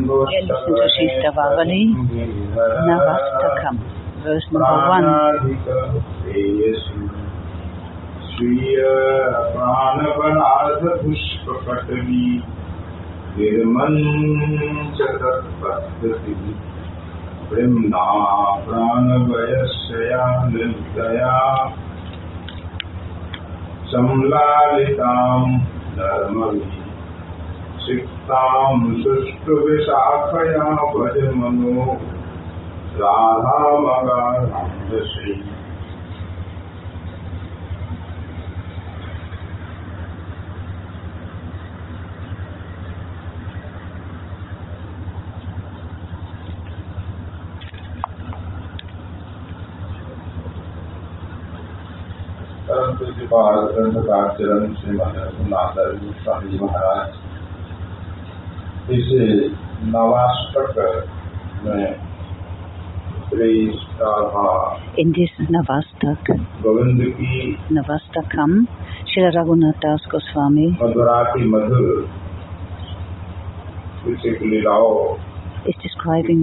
Dear listen to Sri Stavavali, Navastakam, verse number one. स्वीय प्राणपराध पुष्पपटवी निर्मञ्च तत्पद्धति वृन्दा प्राणवयस्या निर्दया संलालितां धर्मभिः सिक्तां भज मनो राधामगाधश्री परम पूज्य ग्रंथकाचरण श्रीमद स्वामी महाराज इस नवाष्टक में Shri Radha In this Navastak, Govind की Navastakam, Srila Raghunath Das Goswami मधुराति मधुर विचित्र लीलाओं is describing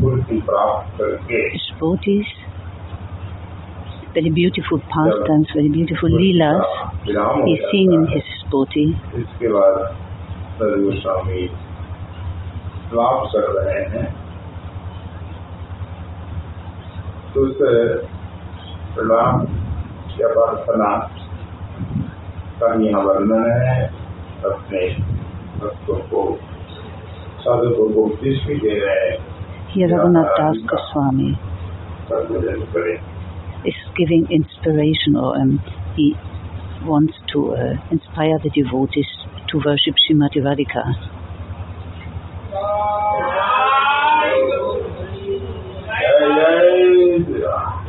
पूर्ति प्राप्त करके devotees, very beautiful pastimes, very beautiful leelas विराम हो he is seeing in जाता his devotee. है। इसके बाद सर गोस्वामी लाभ कर रहे हैं तो उस प्रणाम या प्रार्थना का यहाँ वर्णन है अपने भक्तों को साधु को उपदेश भी दे रहे हैं Here Raghunath Das Goswami सर्वजन करें is giving inspiration or um, he wants to uh, inspire the devotees to worship Srimati Radhika. जय जय श्री राम।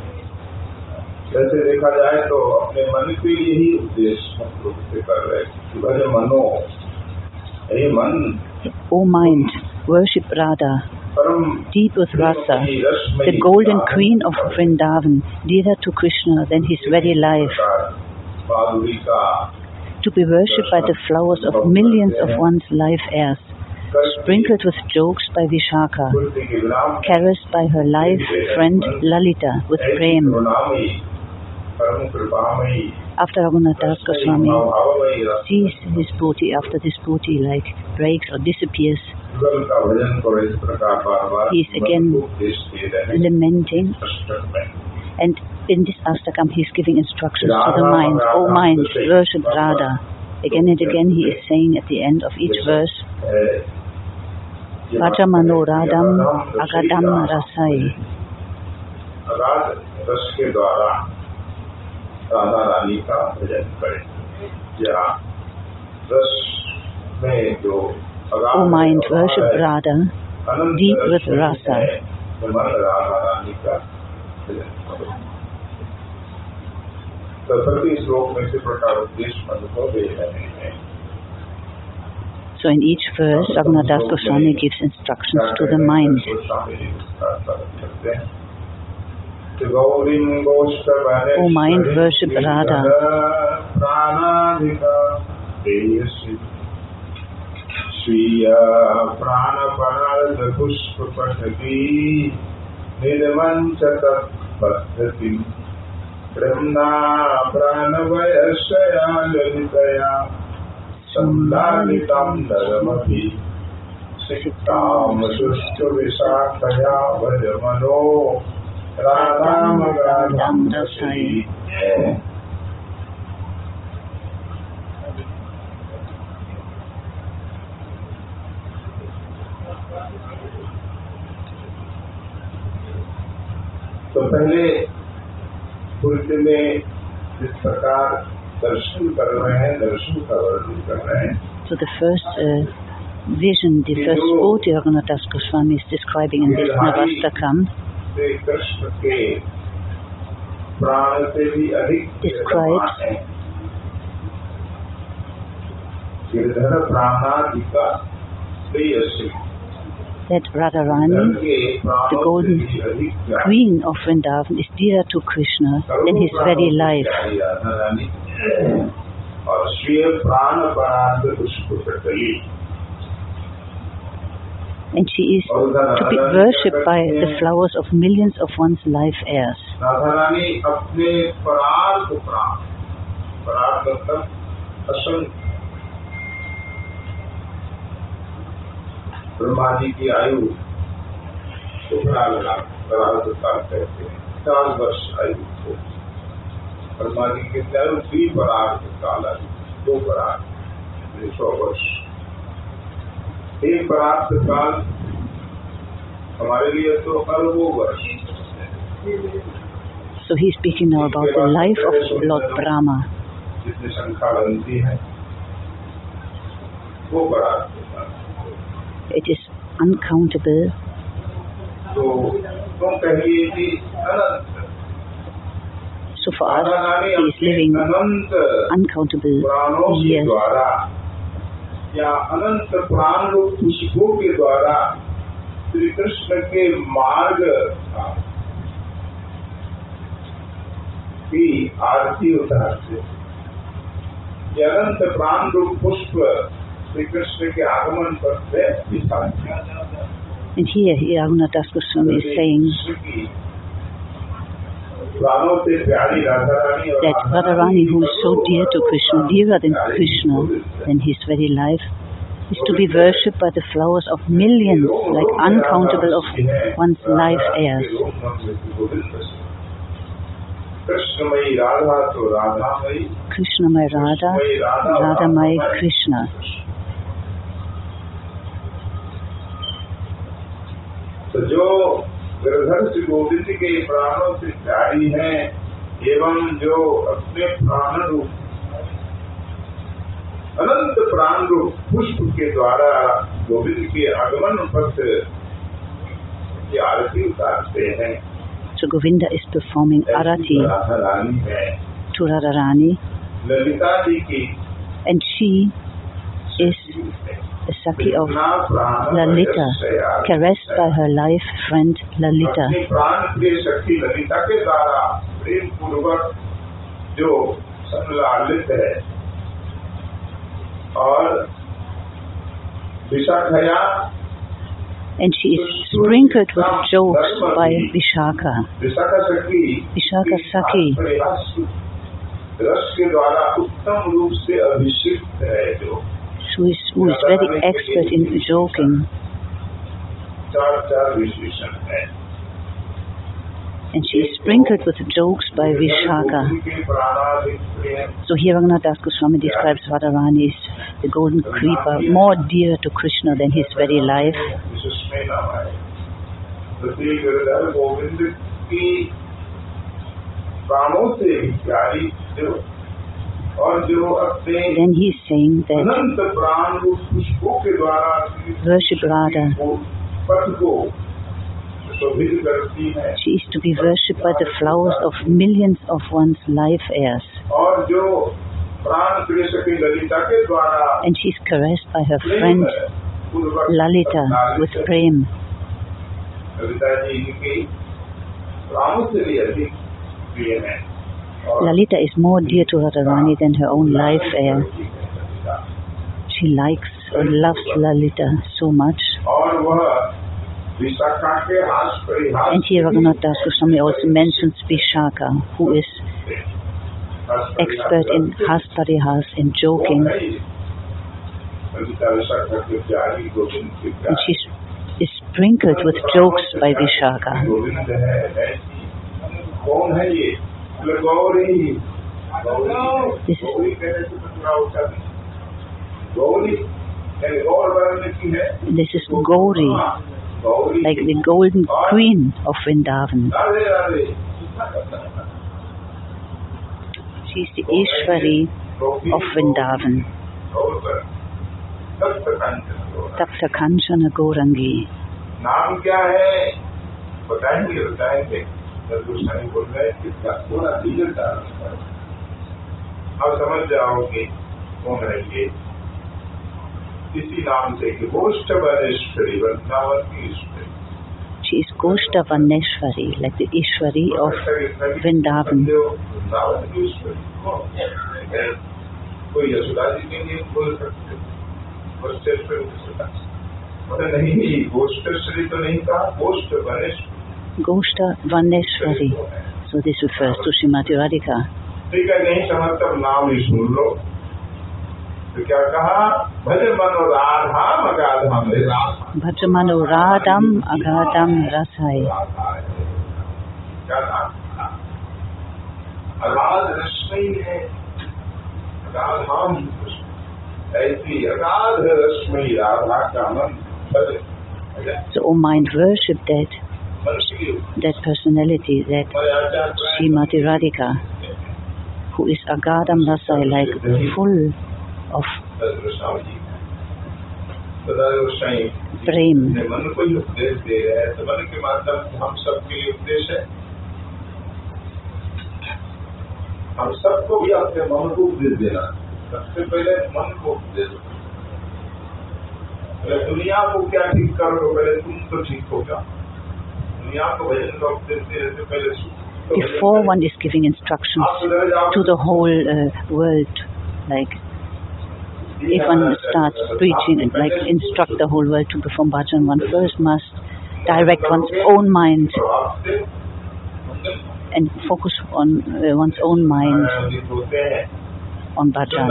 वैसे देखा जाए तो अपने मन के यही उद्देश्य हम लोग से कर रहे हैं कि भले मनो हे मन O mind, worship Radha, परम deep with rasa, की रसमयी the golden प्राण queen of Vrindavan, dearer to Krishna than his very life, प्रकार माधुरी का to be worshipped by the flowers of millions of one's life heirs, sprinkled with jokes by Vishaka, caressed by her life friend Lalita with Prem. After Raghunath Goswami sees his booty after this booty like breaks or disappears, he is again lamenting and in this Astakam he is giving instructions to the mind. O mind, worship Radha. Again and again he is saying at the end of each verse, Vajamano Radham Agadam Rasai. अगाध रस के द्वारा राधा रानी का भजन करें या रस में जो अगाध O mind, प्रवाह worship है, Radha, अनंत deep रस with में rasa. है, तो मन राधा रानी का भजन करो तो प्रति श्लोक में इसी प्रकार उपदेश मन को दे रहे हैं So in each verse, Raghunath Das Goswami gives instructions to the mind. O mind, worship Radha. स्वीय प्राणपराध पुष्प पठती कृष्णा प्राणवयश्चया ललितया सन्दालितां नरमपि सिक्तां सुष्ठुविशाखया भजमनो राधामगाधां दशै तो पहले सूर्य में जिस प्रकार दर्शन कर रहे हैं दर्शन का वर्णन कर रहे हैं। So the first uh, vision, the first bodhi Raghunath Das Goswami is describing in this Navastakam describes Girdhar प्राणाधिका Shreyasi. that Radharani, the golden queen of Vrindavan, is dear to Krishna in his very life. And she is to be worshipped by the flowers of millions of one's life heirs. Radharani Brahma ji की आयु काल कहते हैं। चार वर्ष आयु को ब्रह्मा जी की आयु परार्थ काल आयु दो परार्थ सौ वर्ष। एक परार्थ काल हमारे लिए तो अरबों वर्ष। So he's speaking now about the life of Lord Brahma. जितनी संख्या बनती है वो परार्थ काल। It is uncountable. तो तुम कहिए कि अनंत So for us, Radha Rani he is अपने living अनंत uncountable प्राणों के years. द्वारा या अनंत प्राण रूप खुशबू के द्वारा श्री कृष्ण के मार्ग की आरती उतारते ये अनंत प्राण रूप पुष्प and here, Raghunath Das Goswami is saying that Radharani, who is so dear to Krishna, dearer than Krishna, than his very life, is to be worshipped by the flowers of millions, like uncountable of one's life heirs. Krishna Radha, Radha Radhamai Krishna. तो जो गिरधर श्री गोविंद के प्राणों से प्यारी हैं एवं जो अपने प्राण रूप अनंत प्राण रूप पुष्प के द्वारा गोविंद के आगमन पर की आरती उतारते हैं। So Govinda is performing arati Rani to Radharani, Lalita ji की and she is the Saki of इतना प्राण Lalita, caressed by her life friend Lalita. अपनी प्राण प्रिय शक्ति ललिता के द्वारा प्रेम पूर्वक जो संलालित है और विशाखया And she is sprinkled with jokes by Vishaka. Vishakha शक्ति विशाखा सखी। रस रस के द्वारा उत्तम रूप से अभिषिक्त है जो who is, who is very expert in joking. And she is sprinkled with jokes by Vishaka. So here Raghunath Goswami describes Radharani as the golden creeper, more dear to Krishna than his very life. Then he's saying that worship Radha. She is to be worshipped by the flowers of millions of one's life heirs. And she is caressed by her friend Lalita with Prem. Lalita ji Lalita is more dear to Radharani than her own life. Uh, she likes and loves Lalita so much. And here Raghunath Das Goswami also mentions Vishaka, who is expert in has parihas, in joking. And she is sprinkled with jokes by Vishaka. Govind है ऐसी कौन है ये बोले Gauri Gauri This is- Gauri कहने से तो पूरा होता नहीं गौरी यानी गौर वर्ण की है This is Gauri, हाँ, Gauri like the golden queen of Vrindavan. Radhe Radhe She is the Ishwari of Vrindavan, गौर वर्ण सप्त कंचन गौर। Tapta Kanchana Gaurangi. नाम क्या है बताएंगे बताएंगे जब गोस्वामी बोल रहे हैं इसका पूरा रीजन डालना अब समझ जाओगे कौन है ये इसी नाम से कि गोष्ठ वनेश्वरी वृंदावन की ईश्वरी She is Goshta Vaneshwari, like the Ishwari of Vrindavan. Vrindavan की ईश्वरी कौन? कोई यशोदा जी के लिए बोल सकते वत्सेश्वरी यशोदा बोले नहीं गोष्ठ श्री तो नहीं कहा गोष्ठ Ganesh Goshta Vaneshwari. So this refers to Srimati Radhika. ठीक है नहीं समझ नाम ही सुन लो तो क्या कहा भजन मनो राधा मगाधा में Radha Bhajamano Radham Agadam Rasai. Radha है। क्या नाम था? अगाध रश्मि है अगाधाम ऐसी अगाध रश्मि राधा का मन भजन भजन So, O mind, worship that, that personality, that हमारे आचार्य Srimati Radhika, who is Agadam Rasai, like full of Swami ji सदा गोस्वामी prem. ने मन को ही उपदेश दे रहे हैं तो मन के माध्यम से हम सबके लिए उपदेश है हम सबको भी अपने मन को उपदेश देना सबसे पहले मन को उपदेश दो। पहले दुनिया को क्या ठीक कर लो पहले तुम तो ठीक हो जाओ before one is giving instructions to the whole uh, world, like if one starts preaching and like instruct the whole world to perform bhajan, one first must direct one's own mind and focus on uh, one's own mind on bhajan.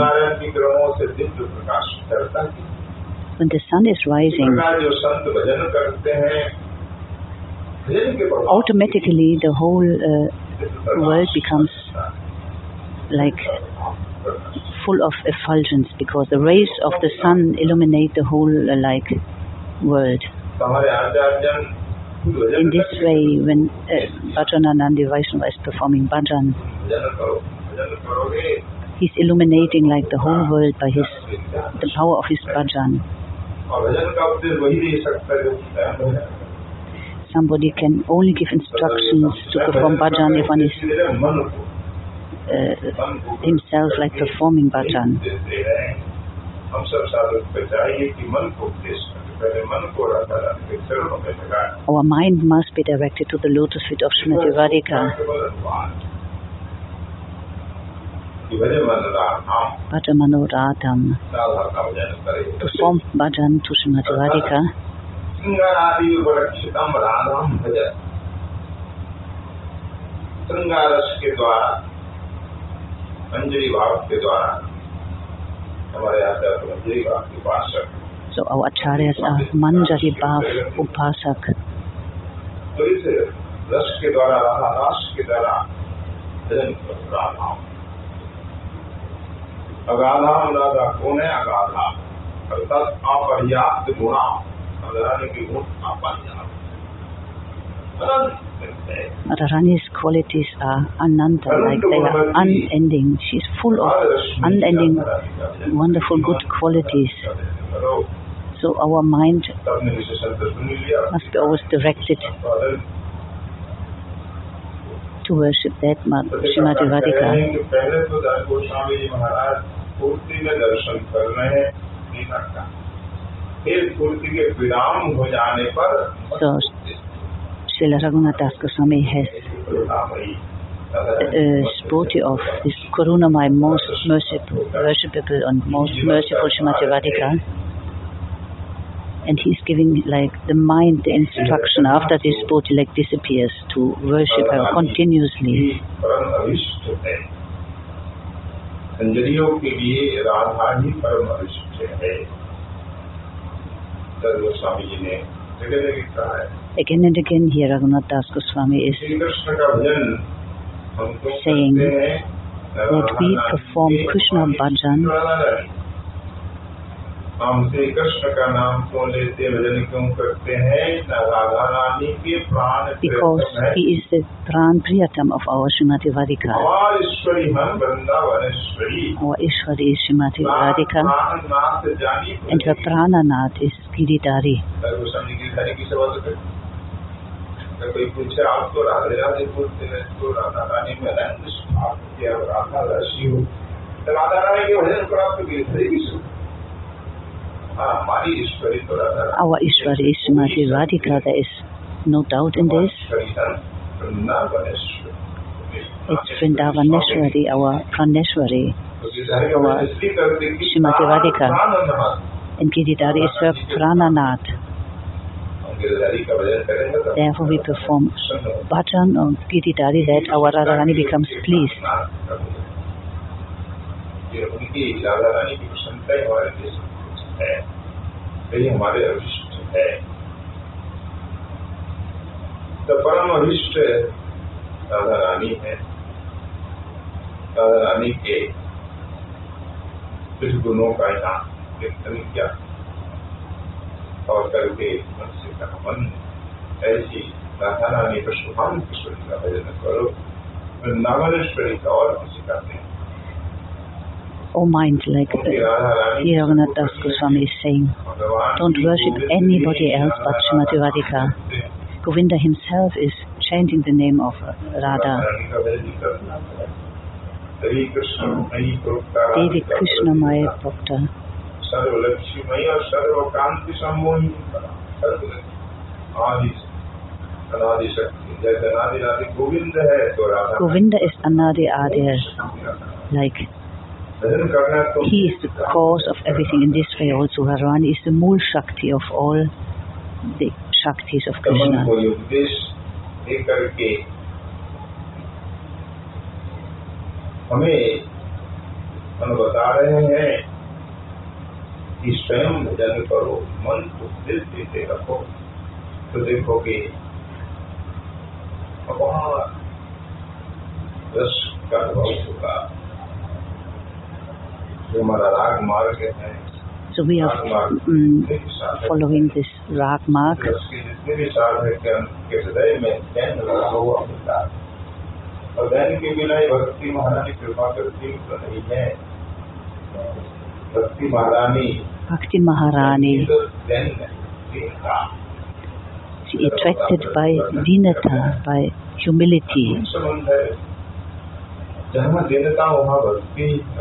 When the sun is rising, automatically the whole uh, world becomes like full of effulgence because the rays of the sun illuminate the whole uh, like world. In this way, when uh, Bhajananandi Vaishnava is performing bhajan, he's illuminating like the whole world by his the power of his bhajan somebody can only give instructions to perform bhajan if one is uh, himself like performing bhajan. Our mind must be directed to the lotus feet of Srimati Radhika. to Perform bhajan to Srimati Radhika. श्रृंगारादि उपलक्षितम राधाम भजन श्रृंगारस के द्वारा अंजलि भाव के द्वारा हमारे आचार्य अंजलि भाव के उपासक। So our acharyas are Manjari Bhav Upasak. तो इस रस के द्वारा राधा रास के द्वारा भजन राधा अगाधाम राधा कौन है अगाधा अर्थात अपर्याप्त गुणा Radharani's qualities are ananta, like they are unending. She's full of unending, wonderful good qualities. So our mind must be always directed to worship that Srimati Radhika. कि पहले तो दास गोस्वामी जी महाराज पूर्ति में दर्शन कर रहे हैं मीना का फिर पूर्ति के विराम हो जाने पर So Srila Raghunath Das Goswami has करुणामयी uh, sporty of this Karunamai, most merciful, worshipable and most merciful Srimati Radhika. And he's giving like the mind the instruction after this sporty like disappears to worship her continuously. ही परम अभिष्ट है अंजलियों के लिए राधा ही परम अभिष्ट है Again and again here Raghunath Das Goswami is saying that we perform Krishna bhajan. हम श्री कृष्ण का नाम क्यों लेते भजन क्यों करते हैं? राधा रानी के प्राण because प्रियतम he is the Pran Priyatam of our Srimati Radhika. हमार ईश्वरी हम Vrindavaneshwari Our Ishwari is Srimati Radhika. नाथ जानी and her Prananath is Giridhari. Goswami की हरि की सेवा तो कोई पूछे आप तो राधे राधे बोलते हैं तो राधा रानी में रंग आप राधा राशि हो? तो राधा रानी के भजन प्राप्त Our Ishwari is Mati Radhika. There is no doubt in this. It's Vrindavaneshwari, our Praneshwari, our Srimati Radhika. And Giridhari is her Prananath. Therefore we perform bhajan on Giridhari that our Radharani becomes pleased. ही। यही हमारे अभिष्ट है। तो परम अभिष्ट राधा रानी है। राधा रानी के कुछ गुणों का यहाँ कीर्तन किया। और करके मनुष्य का मन ऐसी राधा रानी का शुभांतश्वरी का भजन करो। वृंदावनेश्वरी का और किसी का नहीं। or mind like uh, here Raghunath Goswami is saying. Don't worship anybody else but Srimati Radhika. Govinda himself is chanting the name of uh, Radha. Devi Krishna Maya Bhakta. Govinda is Anadi Adir, like he is the cause of everything in this way also. Radharani is the Mool Shakti of all the Shaktis of मन Krishna. को ये उपदेश दे करके हमें मन बता रहे हैं कि स्वयं भजन करो मन को उपदेश देते रखो तो देखोगे बहुत रस का अनुभव होगा जो हमारा राग मार्ग है So we are mm, following this Rag Marg. उसके जितने भी साल है कि उनके हृदय में दैन लगा हुआ होता है और दैन के बिना ही भक्ति महारानी कृपा करती तो नहीं है भक्ति महारानी Bhakti Maharani तो दैन दीनता is attracted by dinata, by humility.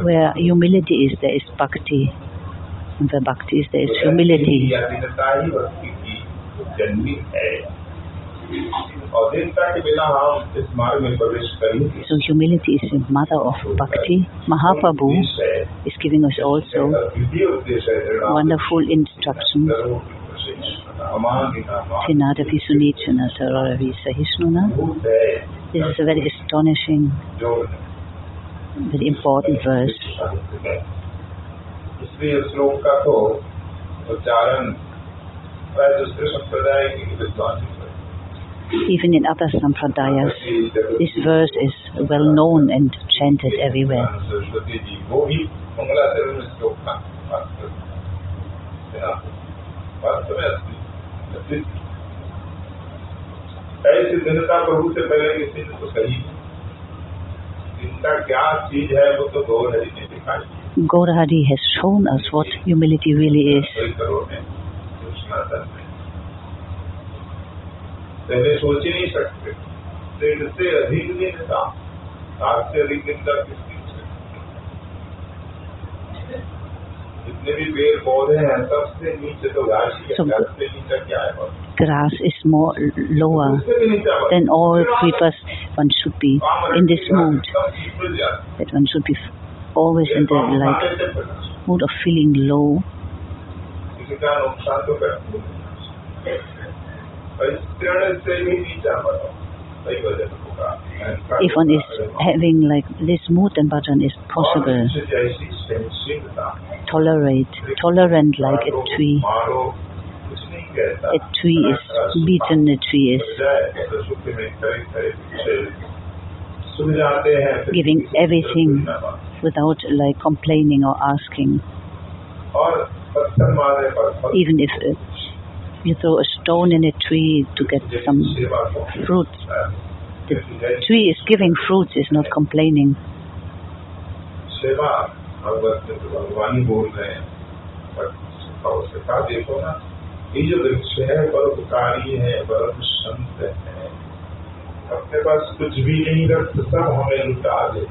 Where humility is, there is bhakti. And where bhakti is, there is humility. So humility is the mother of bhakti. Mahaprabhu is giving us also wonderful instructions. Tinada Visunitana Sarara Visa Hishnuna. This is a very astonishing very important verse. इसलिए श्लोक का तो उच्चारण प्राय दूसरे संप्रदाय के विद्वान ही करते Even in other sampradayas, हैं। this verse is well known and chanted everywhere. Saraswati ji वो भी मंगलाचरण में श्लोक का वास्तव में वास्तव में असली असली ऐसी दिनता प्रभु से पहले किसी ने तो कही नहीं। दिनता क्या चीज है वो तो गौर हरि ने दिखाई Gaurahari has shown us what humility really is. कई करोड़ ने जो सनातन में पहले सोच ही नहीं सकते तो इससे अधिक दिनता सात से अधिक दिनता किसकी हो सकती है? जितने भी पेड़ पौधे हैं सबसे नीचे तो घास ही है सब- घास से नीचे क्या है बस Grass is more lower उससे भी नीचा बस than all creepers. one should be in this mood, that one should be always in the like mood of feeling low. If one is having like this mood, then bhajan is possible. Tolerate, tolerant like a tree a tree is beaten, a tree is giving everything without like complaining or asking. Even if uh, you throw a stone in a tree to get some fruits, the tree is giving fruits, is not complaining. सेवा भगवत में तो भगवान ही बोल रहे हैं पर और सिखा देखो ना ये जो वृक्ष है परोपकारी है परम संत है अपने पास कुछ भी नहीं रख सब हमें लुटा दे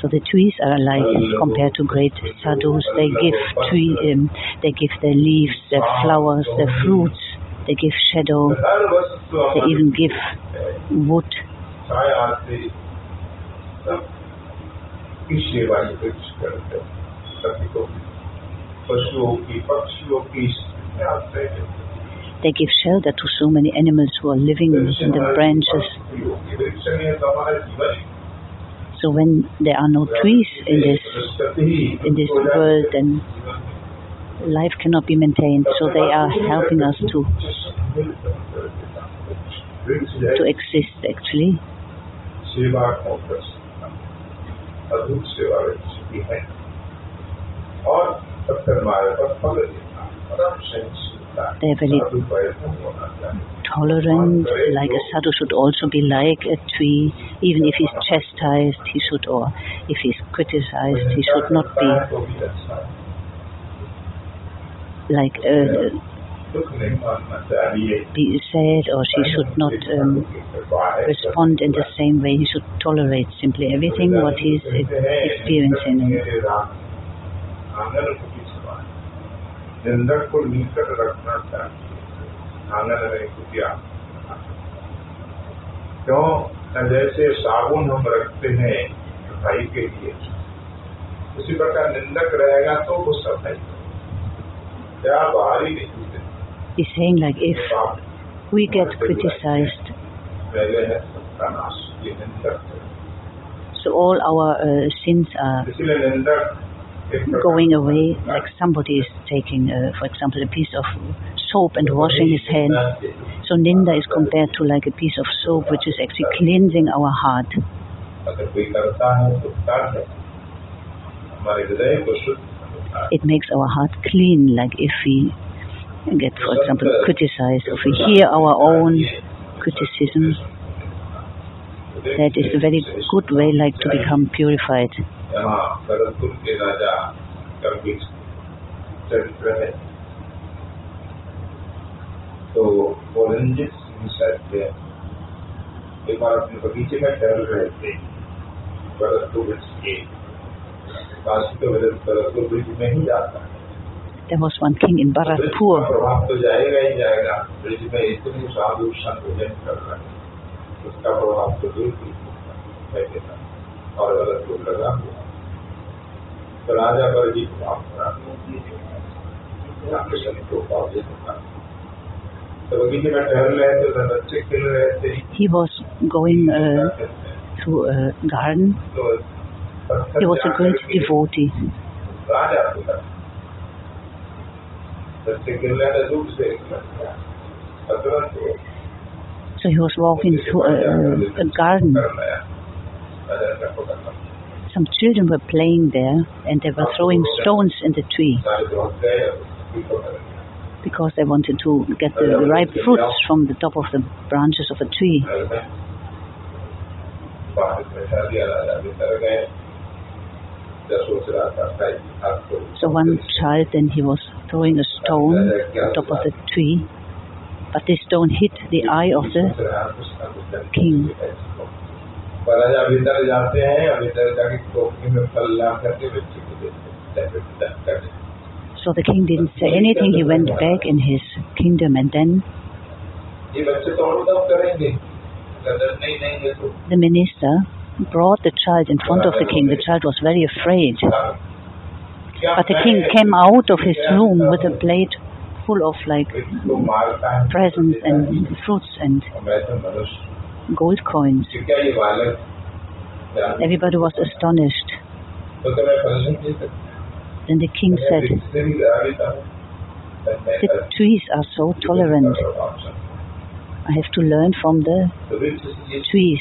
So the trees are like compared to great sadhus. They give tree, um, they give their leaves, their flowers, their fruits. They give shadow. हर वस्तु They हमारी even give है। wood. छाया से सब की सेवा ये वृक्ष करते हैं। सभी को पशुओं की पक्षियों की आश्रय देते हैं। They give shelter to so many animals who are living in the branches. So when there are no trees in this in this world, then life cannot be maintained. So they are helping us to to exist actually. They believe tolerant, like a sadhu should also be like a tree. Even if he's chastised, he should, or if he's criticized, he should not be like a, be sad or she should not um, respond in the same way. He should tolerate simply everything what he's experiencing. आंगन की समान निंदक को निकट रखना चाहिए आंगन में कुटिया क्यों न जैसे साबुन हम रखते हैं सफाई के लिए उसी प्रकार निंदक रहेगा तो वो सफाई क्या बाहरी नहीं He's saying like if we get criticized, पहले है सबका नाश ये निंदक है so all our uh, sins are going away, like somebody is taking, a, for example, a piece of soap and washing his hand. So Ninda is compared to like a piece of soap which is actually cleansing our heart. It makes our heart clean, like if we get, for example, criticized, if we hear our own criticism, that is a very good way like to become purified. यहाँ भरतपुर के राजा का भी चरित्र है। तो वो रंजित सिंह शायद थे एक बार अपने बगीचे में टहल रहे थे। भरतपुर ब्रिज के काशी तो भरतपुर ब्रिज में ही जाता है। There was one king in Bharatpur. प्रभाव तो जाएगा ही जाएगा। ब्रिज में इतने साधु संत भजन कर रहे हैं। उसका प्रभाव तो दूर दूर होगा, है। कहता और भरतपुर लगा हुआ तो राजा पर भी प्रभाव पड़ा रामकृष्ण को पौधे होगा तो बगीचे में टहल रहे थे उधर बच्चे खेल रहे थे He was going uh, through a garden. तो पत्थर He was a जाकर great के devotee. राजा को लगा बच्चे खेल रहे थे दूर से और तुरंत वो So he was walking through a, a garden. Some children were playing there and they were throwing stones in the tree because they wanted to get the ripe fruits from the top of the branches of a tree. So one child then he was throwing a stone on top of the tree, but this stone hit the eye of the king. पर राजा भीतर जाते हैं और भीतर जाके टोकरी में फल ला करके बच्चे को देते हैं करते So the king didn't say anything. He went back in his kingdom and then ये बच्चे तो और तब करेंगे अगर नहीं देंगे तो the minister brought the child in front of the king. The child was very afraid. क्या But the king came out of his room with a plate full of like इसको मारता है presents and fruits and मैं तो मनुष्य gold coins. Everybody was astonished. Then the king said, the trees are so tolerant. I have to learn from the trees.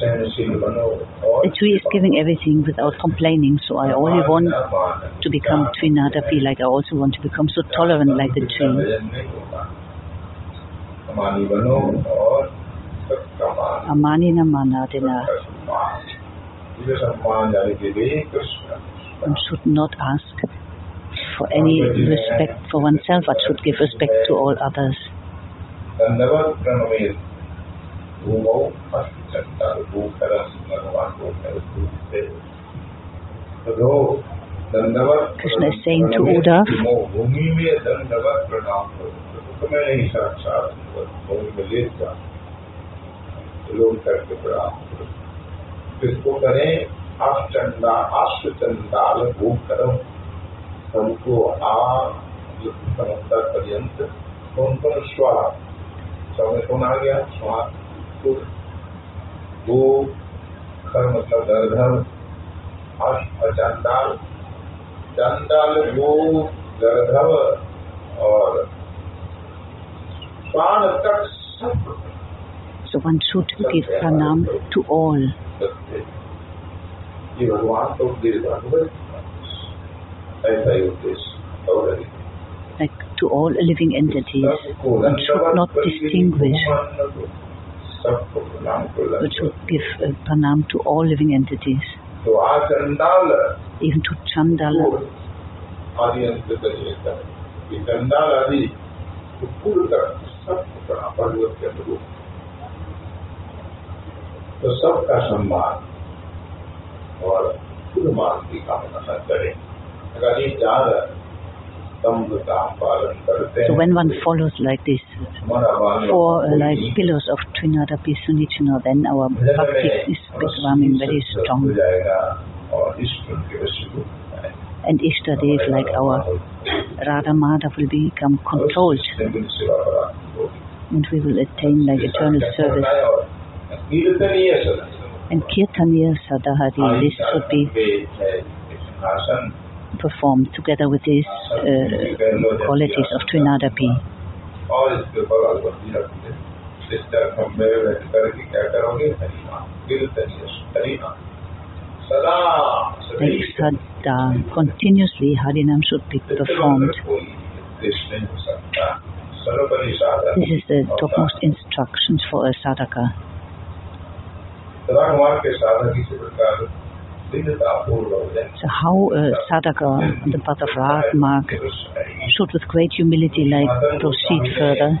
The tree is giving everything without complaining, so I only want to become Trinadapi, like I also want to become so tolerant like the tree. Mm. Amani namana dena. One should not ask for any respect for oneself, but should give respect to all others. भूमौ अष्टचक्का भूखर स्मरवाहोकर रो दंडवत Krishna is saying to Uddhav भूमि में दंडवत प्रणाम करो तो मैं नहीं साक्षात भूमि में लेट जा लोग करके प्रणाम करो किसको करें अष्टचंदा अष्टचंदाल भूख करो सबको आ समंदर पर्यंत कौन कौन स्वा सब में कौन आ गया स्वास्थ्य श्वास वो खर मतलब दरधर चंडाल चंडाल वो दरधव और प्राण तक सब So one should give pranam to all. ये भगवान तो उपदेश ऐसा ही उद्देश्य और अधिक like to all living entities. One should not distinguish, सबको प्रणाम को but should give uh, pranam to all living entities, तो आ चंडाल even to Chandala, आदि अंत लेता है ये चंडाल आदि तो पूर्व तक सबको प्रणाम भगवत के अनुरूप तो सबका सम्मान और खुद मान की कामना न करें अगर ये ज्यादा so when one follows like this, four like pillars of Trinadapi Sunichino, then our bhakti is becoming very strong. And Ishtadev, like our Radha Madhav, will become controlled. And we will attain like eternal service. And Kirtaniya Sadahari, this should be performed together with these uh, qualities of Trinadapi. The sadda continuously Harinam should be performed. This is the topmost instructions for a sadhaka. So how uh, Sadaka, the Bhattacharya Mark, should with great humility like proceed further.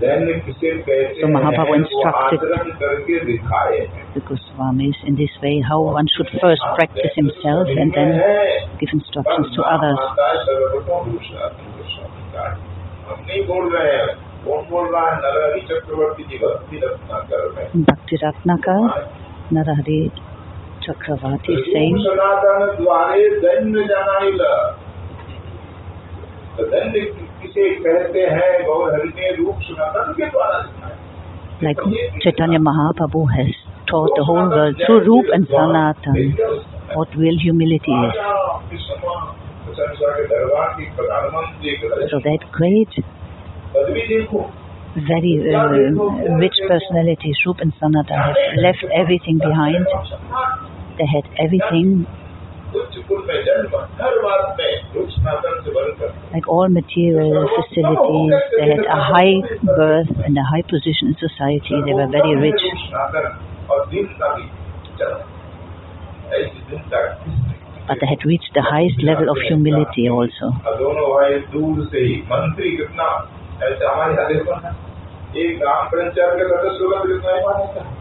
So Mahaprabhu instructed the Goswamis in this way how one should first practice himself and then give instructions to others. कौन बोल रहा है नरहरी चक्रवर्ती जी भक्ति रत्नाकर में भक्ति रत्नाकर नरहरी चक्रवर्ती सिंह सनातन द्वारे धन्य जनाइल धन्य किसे कहते हैं गौर हरि ने रूप सनातन के द्वारा Like Chaitanya Mahaprabhu has taught the whole world through Roop and Sanatan what real humility is. So that great very uh, rich personalities. Rup and Sanatan have left everything behind. They had everything. Like all material facilities, they had a high birth and a high position in society. They were very rich. But they had reached the highest level of humility also. ही ऐसे हमारे यहाँ ना एक ग्राम पंचायत के सदस्य लोग कितना ही मानेगा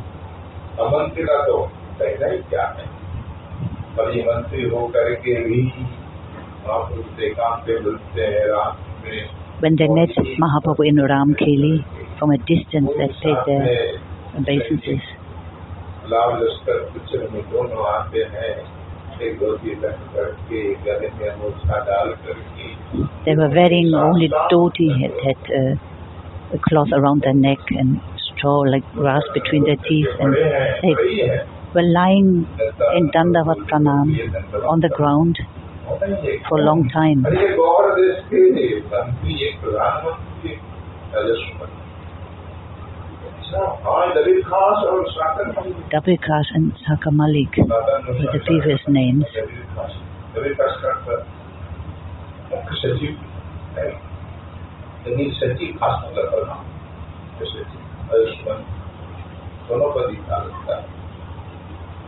अब मंत्री का तो कहना ही क्या है? पर ये मंत्री हो करके भी महापुरुष से काम पे मिलते हैं रात में। When they met Mahaprabhu in Ramkeli, from a distance they paid their obeisances. लाभ लश्कर कुछ में दोनों आते हैं। They were wearing only dhoti, had, had uh, a cloth around their neck and straw like grass between their teeth and they were lying in Dandavat Pranam on the ground for a long time. Dabir Khas and Sakar Mallik were the previous names.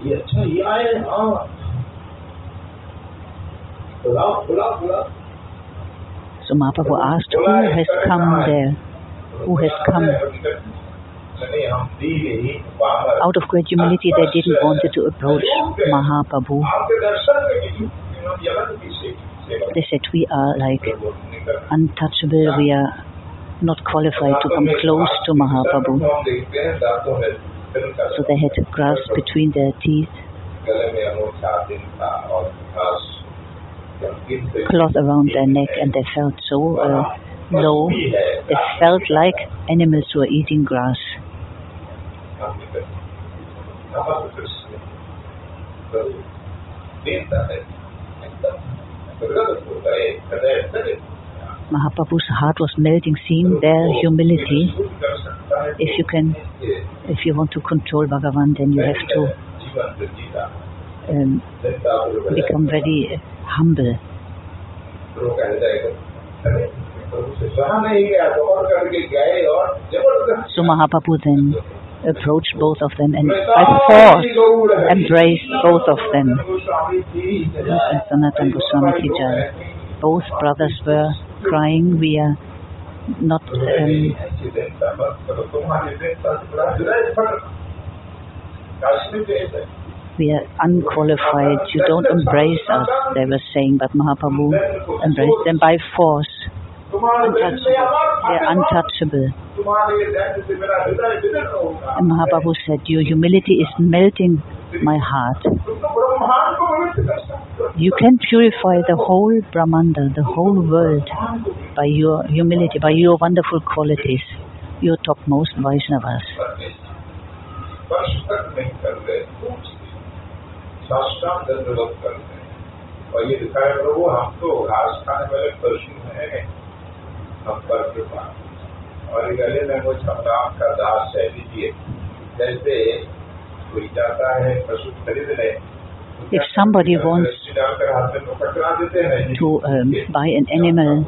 ये अच्छा ये So Mahaprabhu asked, who has come there? Who has come? Out of great humility, they didn't want to approach Mahaprabhu. They said, We are like untouchable, we are not qualified to come close to Mahaprabhu. So they had grass between their teeth, cloth around their neck, and they felt so uh, low. They felt like animals who are eating grass. Mahaprabhu's heart was melting, seeing their humility. If you can, if you want to control Bhagavan, then you have to um, become very humble. So Mahaprabhu then approached both of them and by force embraced both of them. Both brothers were crying. We are not um, we are unqualified. You don't embrace us, they were saying, but Mahaprabhu embraced them by force Untouchable. They are untouchable. And Mahaprabhu said, Your humility is melting my heart. You can purify the whole Brahmanda, the whole world, by your humility, by your wonderful qualities, your topmost Vaishnavas. साष्टांग दंडवत करते हैं और ये दिखाए प्रभु हम तो घास खाने वाले पशु हैं हम पर कृपा और गले में वो छपराम का दास है लीजिए जैसे कोई जाता है पशु खरीदने If somebody wants to um, buy an animal,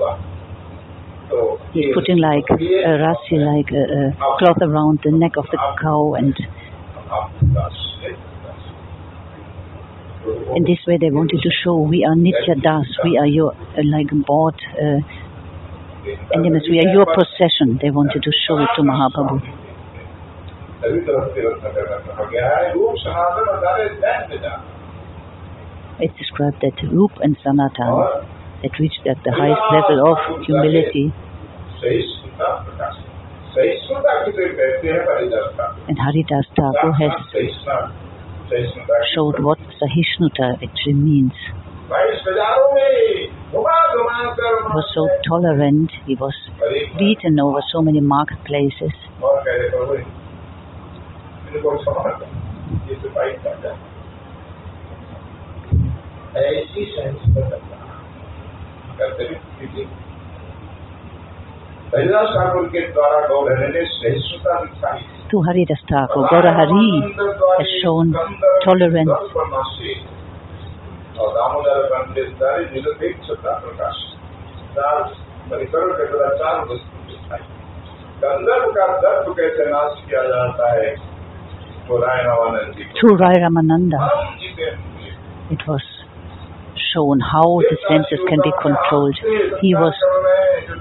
he's putting like a rasi, like a, a cloth around the neck of the cow and In this way, they wanted to show we are Nitya Das, we are your uh, like bought uh, animals, we are your possession. They wanted to show it to Mahaprabhu. It's described that Rup and Sanatan had reached at the highest level of humility. And Haridas Thakur has showed what Sahishnuta actually means was so tolerant. He was beaten over so many marketplaces. To Haridas Thakur, Gaura has shown tolerance और दामोदर पंडित सारी निरपेक्षता प्रकाश चार परिकरण के द्वारा चार वस्तु दिखाई गंधर्व का दर्प कैसे नाश किया जाता है तो राय रामानंद जी Through Rai Ramananda, हम जीते it was shown how the senses can be controlled. He was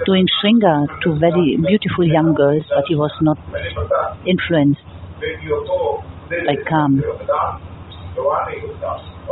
doing Shringa to very beautiful young girls, but he was not मैंने पता influenced. बेटियों को दे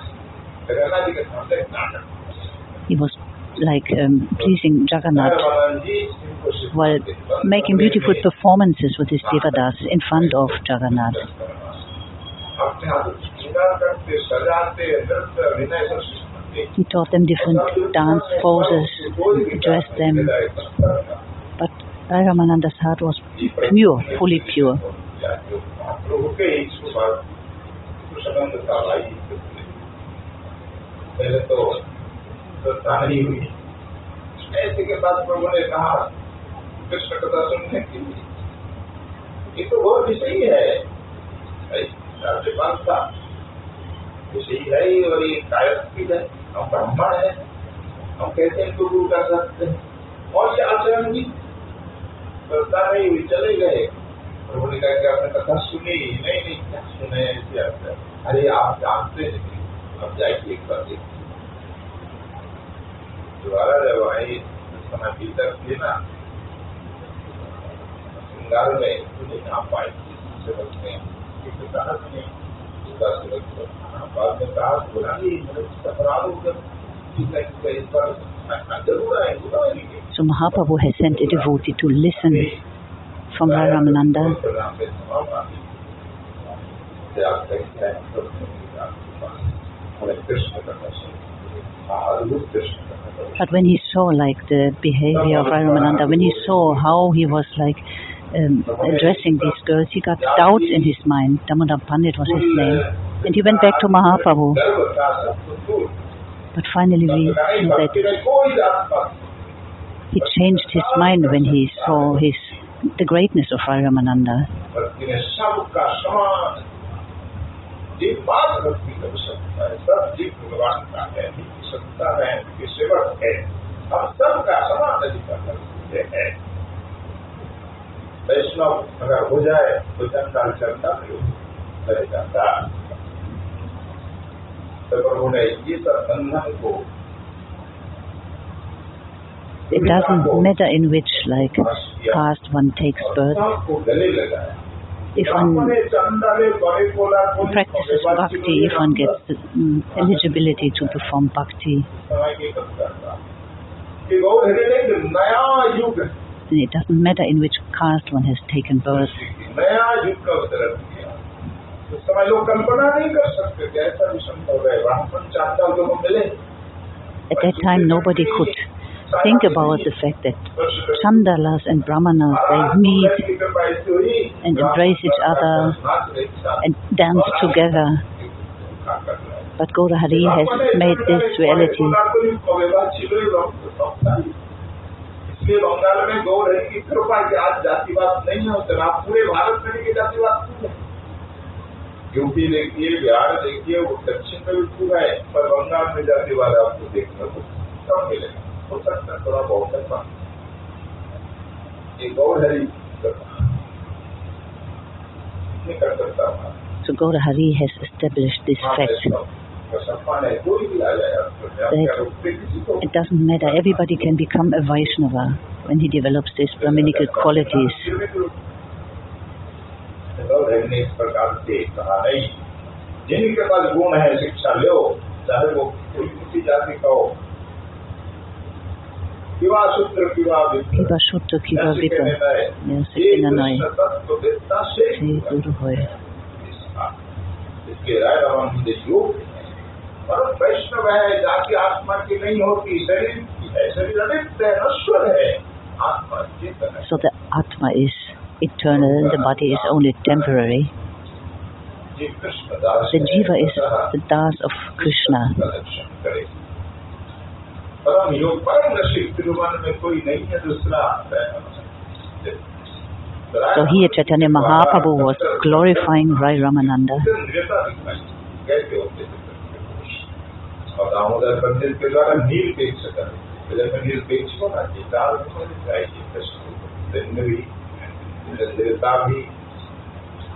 He was like um, pleasing Jagannath while making beautiful performances with his Devadas in front of Jagannath. He taught them different dance poses, dressed them, but Ramananda's heart was pure, fully pure. पहले तो श्रद्धा हुई। ऐसे के बाद प्रभु ने कहा, कृष्ण कथा सुनने के लिए। ये तो बहुत विषयी है। राज्यपाल था विषयी है और ये भी है। हम ब्राह्मण है। हम कैसे इनको दूर कर सकते हैं? और ये आचरण भी। श्रद्धा नहीं हुई, चले गए। प्रभु ने कहा कि आपने कथा सुनी। नहीं नहीं, क्या सुने, ऐसे अरे, आप जानते नहीं अब जाइए एक बार देखिए। Juara de ahí, So Mahaprabhu has sent a devotee to listen from Ramananda. Krishna but when he saw like the behavior of Ramananda, when he saw how he was like um, addressing these girls, he got doubts in his mind. Damodar Pandit was his name. And he went back to Mahaprabhu. But finally we know that he changed his mind when he saw his the greatness of Ramananda. एक बात भक्ति कर सकता है सब जीव भगवान का है सत्ता है उनके सेवक है हम सबका समान अधिकार करते हैं वैष्णव अगर हो जाए तो जनता चलता नहीं रह जाता तो प्रभु ने ये सब बंधन को It doesn't matter in which like caste one takes birth. को गले लगाया If one practices bhakti, if one gets the mm, eligibility to perform bhakti, समय की कविता था कि गौर हृदय एक नया युग then it doesn't matter in which caste one has taken birth. नया युग का अवतरण किया उस समय लोग कल्पना नहीं कर सकते कि ऐसा भी संभव है ब्राह्मण चाहता लोगों मिले At that time, nobody could think about the fact that Chandalas and Brahmanas they meet and embrace each other and dance together. But Gaurahari has made this reality. इसलिए बंगाल में गौरहरी की कृपा के आज जातिवाद नहीं होते आप पूरे भारत में देखिए जातिवाद खूब है यूपी देखिए बिहार देखिए वो दक्षिण में भी खूब है पर बंगाल में जातिवाद आपको देखने को कम मिलेगा हो सकता है थोड़ा बहुत है बात ये गौरहरी नहीं कर सकता हूँ So Gaurahari has established this fact है कोई भी आ जाए आपको that किसी को it doesn't matter, everybody can become a Vaishnava when he develops these Brahminical qualities. गौरव ने इस प्रकार से कहा नहीं जिनके पास गुण है शिक्षा लो चाहे वो कोई किसी जाति का हो किवा सूत्र किवा Kiva Shutta Kiva Vipa. Yes, Sikinanai. Sri Guru Hoy. इसके राय रवान योग परम वैष्णव है जाति आत्मा की नहीं होती शरीर की है शरीर अनित्य है नश्वर है आत्मा चेतन है So the Atma is eternal, the body is only temporary. ये कृष्ण दास The Jiva is the Das of Krishna. परम योग परम नशिक त्रिभुवन में कोई नहीं है दूसरा So here Chaitanya Mahaprabhu was glorifying Rai Ramananda.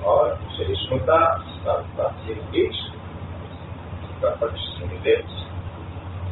और सहिष्णुता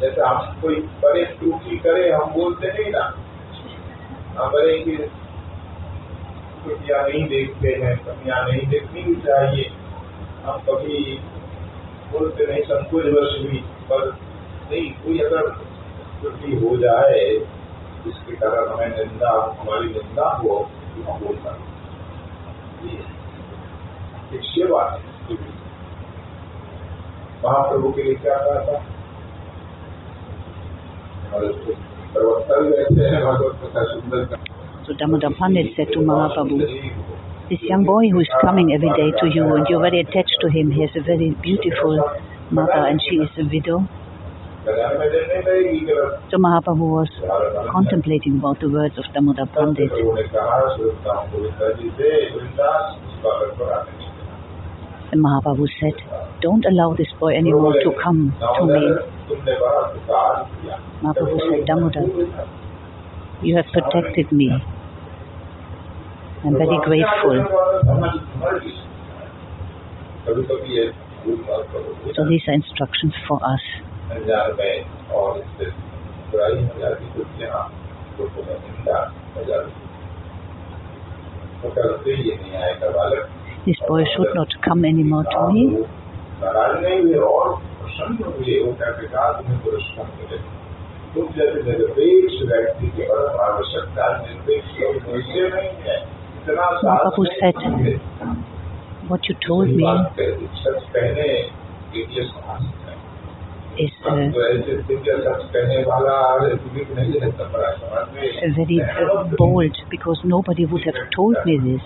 जैसे हम कोई बड़े टूकी करे, हम बोलते नहीं ना। हम बड़े की त्रुटियाँ नहीं देखते हैं कमियाँ नहीं देखनी भी चाहिए। हम कभी बोलते नहीं संकोच वर्ष भी, पर नहीं, कोई अगर त्रुटि हो जाए, जिसके कारण हमें निंदा, हमारी निंदा हो तो हम बोल सकते एक सेवा महाप्रभु के लिए क्या कहा था? So Damodar Pandit said to Mahaprabhu, this young boy who is coming every day to you and you're very attached to him, he has a very beautiful mother and she is a widow. So Mahaprabhu was contemplating about the words of Damodar Pandit. Mahaprabhu said, Don't allow this boy anymore to come to me. Mahaprabhu said, Damodar, you have protected me. I'm very grateful. So these are instructions for us. अनजान में और इससे बुराई हो जाती तो यहाँ लोगों में निंदा हो जाती तो करते ये नहीं आएगा बालक This boy should not come anymore to me. नाराज नहीं हुए और प्रसन्न हुए वो कहते कहा तुम्हें पुरस्कार मिले तुम जैसे निरपेक्ष व्यक्ति की परम आवश्यकता निरपेक्ष लोग वैसे नहीं है इतना Mahaprabhu said, साहस What you told me सच कहने के लिए साहस है is uh, तो ऐसे दिव्य सच कहने वाला विवेक नहीं रहता बड़ा समाज में very uh, bold because nobody would have told me this.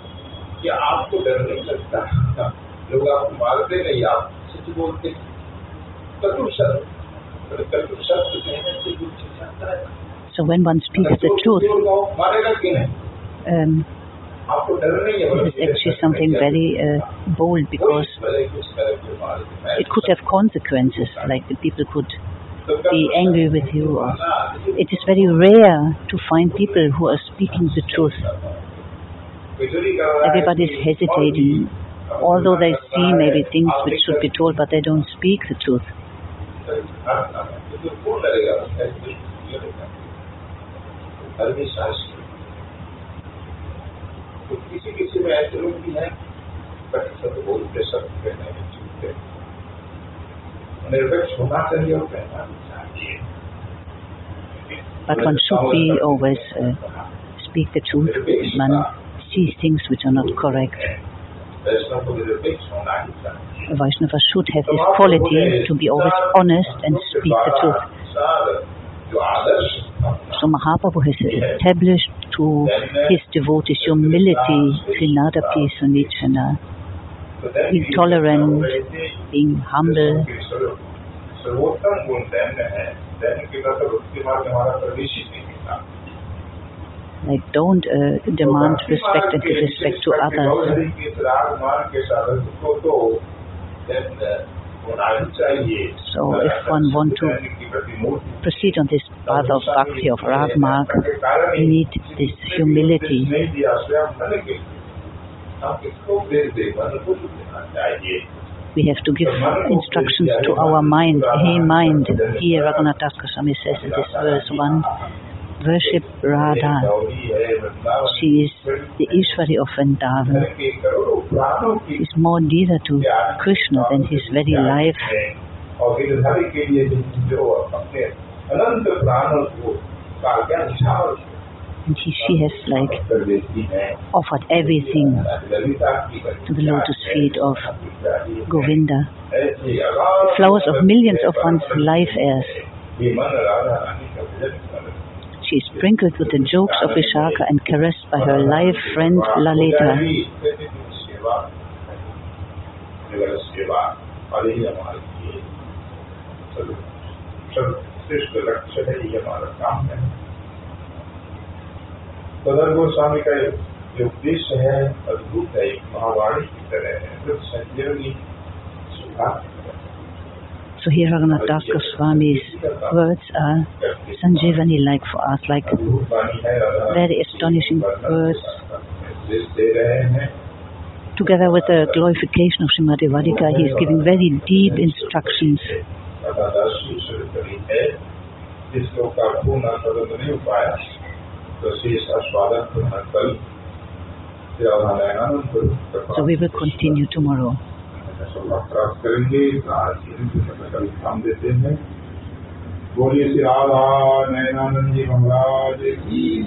कि आपको डर नहीं लगता लोग आपको मारते नहीं आप सच बोलते कटु शब्द कटु शब्द कहने से कुछ जाता है So when one speaks the truth, मारेगा कि नहीं um, आपको डर नहीं है this is actually something very uh, bold because भले कुछ करे कोई मारे तो मैं- it could have consequences, like the people could तो कटु be angry with you. Or it is very rare to find people who are speaking the truth. Everybody's hesitating, although they see maybe things which should be told, but they don't speak the truth. But one should be always uh, speak the truth. One sees things which are not correct. वैष्णव को निरपेक्ष होना ही चाहिए A Vaishnava should have this quality to be always honest and speak the truth. जो आदर्श So Mahaprabhu has established to his devotees humility, Trinadapi Sunichana, being tolerant, being humble. सर्वोत्तम गुण दैन्य है दैन्य के मतलब भक्ति मार्ग में हमारा प्रवेश ही नहीं मिलता I don't uh, demand respect and disrespect to others. So if one want to proceed on this path of bhakti, of rag we need this humility. We have to give instructions to our mind. Hey mind, here Raghunath Das Goswami says in this verse 1, worship Radha. She is the Ishwari of Vrindavan. She is more dearer to Krishna than his very life. And he, she has like offered everything to the lotus feet of Govinda. Flowers of millions of one's life heirs She is sprinkled with the jokes of Vishaka and caressed by her life friend Lalita. सेवा केवल सेवा और यही हमारे लिए सर्व- सर्वश्रेष्ठ लक्ष्य है ये हमारा काम है सदर गोस्वामी का जो उद्देश्य है अद्भुत है एक महावाणी की तरह है जो संजीवनी सुधार so here Raghunatha Goswami's words are Sanjeevani-like for us, like very astonishing words together with the glorification of Srimati Radhika, he is giving very deep instructions. So we will continue tomorrow. प्राप्त करेंगे कल काम देते हैं। बोलिए श्री राधा नयनानंद जी महाराज की